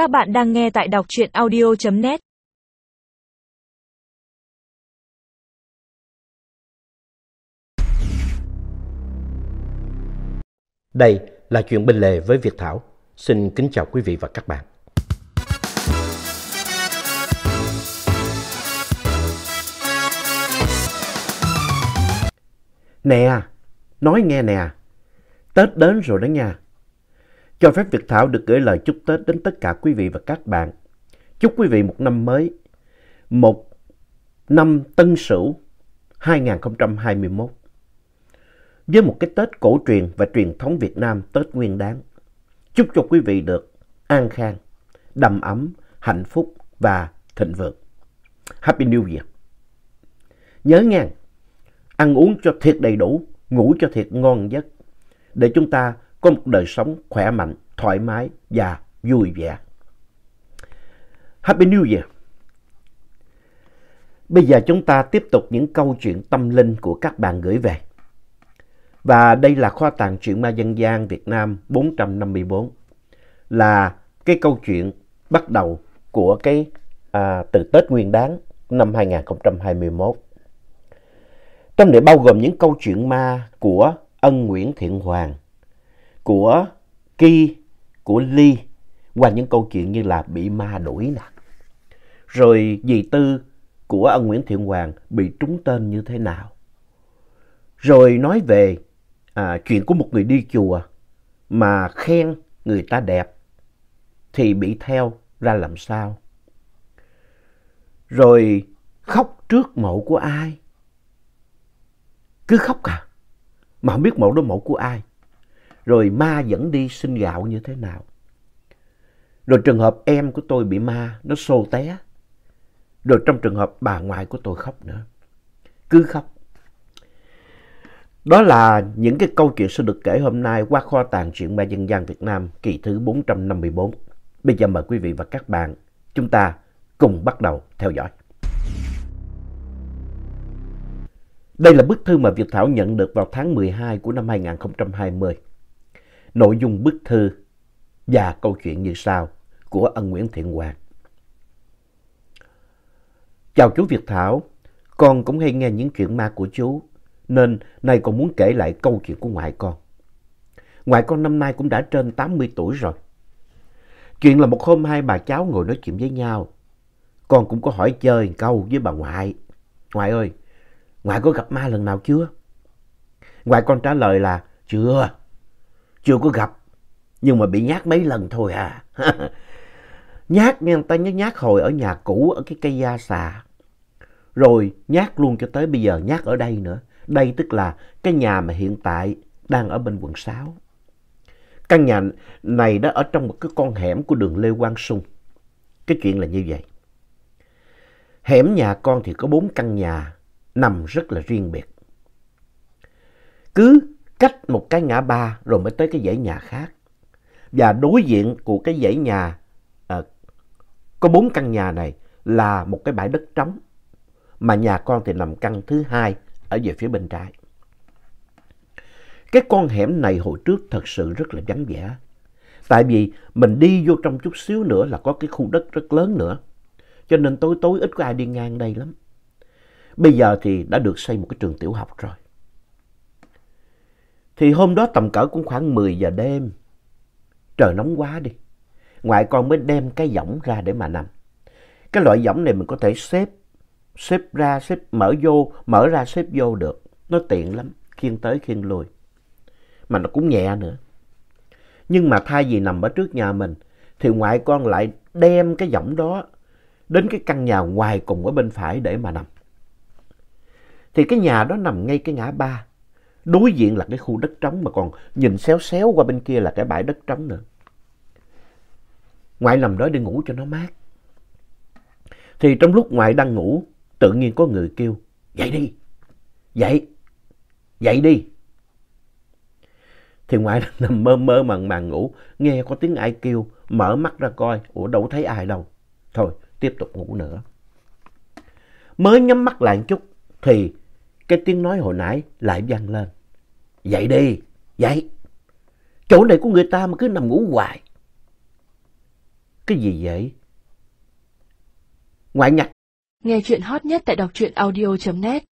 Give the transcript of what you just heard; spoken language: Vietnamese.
Các bạn đang nghe tại đọc truyện audio.net Đây là chuyện bên lề với Việt Thảo. Xin kính chào quý vị và các bạn. Nè, nói nghe nè, Tết đến rồi đó nha. Cho phép Việt Thảo được gửi lời chúc Tết đến tất cả quý vị và các bạn. Chúc quý vị một năm mới, một năm tân sửu 2021. Với một cái Tết cổ truyền và truyền thống Việt Nam Tết Nguyên Đán. Chúc cho quý vị được an khang, đầm ấm, hạnh phúc và thịnh vượng. Happy New Year! Nhớ nghe, ăn uống cho thiệt đầy đủ, ngủ cho thiệt ngon giấc, để chúng ta có một đời sống khỏe mạnh, thoải mái và vui vẻ. Happy New Year! Bây giờ chúng ta tiếp tục những câu chuyện tâm linh của các bạn gửi về. Và đây là kho tàng truyện ma dân gian Việt Nam 454. Là cái câu chuyện bắt đầu của cái à, từ Tết Nguyên Đán năm 2021. Trong này bao gồm những câu chuyện ma của ân Nguyễn Thiện Hoàng, của Ki, của Ly, qua những câu chuyện như là bị ma đuổi nè. Rồi dì Tư của ông Nguyễn Thiện Hoàng bị trúng tên như thế nào. Rồi nói về à, chuyện của một người đi chùa mà khen người ta đẹp thì bị theo ra làm sao. Rồi khóc trước mộ của ai? Cứ khóc à, mà không biết mộ đó mộ của ai. Rồi ma dẫn đi xin gạo như thế nào. Rồi trường hợp em của tôi bị ma, nó xô té. Rồi trong trường hợp bà ngoại của tôi khóc nữa. Cứ khóc. Đó là những cái câu chuyện sẽ được kể hôm nay qua kho tàng truyện ma dân gian Việt Nam kỳ thứ 454. Bây giờ mời quý vị và các bạn, chúng ta cùng bắt đầu theo dõi. Đây là bức thư mà Việt Thảo nhận được vào tháng 12 của năm 2020. Nội dung bức thư và câu chuyện như sau của ân Nguyễn Thiện Hoàng. Chào chú Việt Thảo, con cũng hay nghe những chuyện ma của chú, nên nay con muốn kể lại câu chuyện của ngoại con. Ngoại con năm nay cũng đã trên 80 tuổi rồi. Chuyện là một hôm hai bà cháu ngồi nói chuyện với nhau. Con cũng có hỏi chơi câu với bà ngoại. Ngoại ơi, ngoại có gặp ma lần nào chưa? Ngoại con trả lời là chưa, chưa có gặp, nhưng mà bị nhát mấy lần thôi à. nhát nghe người ta nhớ nhát hồi ở nhà cũ ở cái cây gia xà. Rồi nhát luôn cho tới bây giờ nhát ở đây nữa. Đây tức là cái nhà mà hiện tại đang ở bên quận 6. Căn nhà này đã ở trong một cái con hẻm của đường Lê Quang Sung. Cái chuyện là như vậy. Hẻm nhà con thì có bốn căn nhà nằm rất là riêng biệt. Cứ cách một cái ngã ba rồi mới tới cái dãy nhà khác. Và đối diện của cái dãy nhà à, có bốn căn nhà này là một cái bãi đất trống. Mà nhà con thì nằm căn thứ hai ở về phía bên trái. Cái con hẻm này hồi trước thật sự rất là vắng vẻ. Tại vì mình đi vô trong chút xíu nữa là có cái khu đất rất lớn nữa. Cho nên tối tối ít có ai đi ngang đây lắm. Bây giờ thì đã được xây một cái trường tiểu học rồi. Thì hôm đó tầm cỡ cũng khoảng 10 giờ đêm. Trời nóng quá đi. Ngoại con mới đem cái võng ra để mà nằm. Cái loại võng này mình có thể xếp, xếp ra, xếp mở vô, mở ra xếp vô được. Nó tiện lắm, khiêng tới khiêng lui. Mà nó cũng nhẹ nữa. Nhưng mà thay vì nằm ở trước nhà mình, thì ngoại con lại đem cái võng đó đến cái căn nhà ngoài cùng ở bên phải để mà nằm. Thì cái nhà đó nằm ngay cái ngã ba. Đối diện là cái khu đất trống mà còn nhìn xéo xéo qua bên kia là cái bãi đất trống nữa. Ngoại nằm đó đi ngủ cho nó mát. Thì trong lúc ngoại đang ngủ, tự nhiên có người kêu, dậy đi, dậy, dậy đi. Thì ngoại nằm mơ mơ màng màng ngủ, nghe có tiếng ai kêu, mở mắt ra coi, ủa đâu thấy ai đâu. Thôi, tiếp tục ngủ nữa. Mới nhắm mắt lại một chút, thì cái tiếng nói hồi nãy lại vang lên. Dậy đi, dậy. Chỗ này của người ta mà cứ nằm ngủ hoài. Cái gì vậy? Ngoại nhặt. Nghe chuyện hot nhất tại đọc truyện audio.net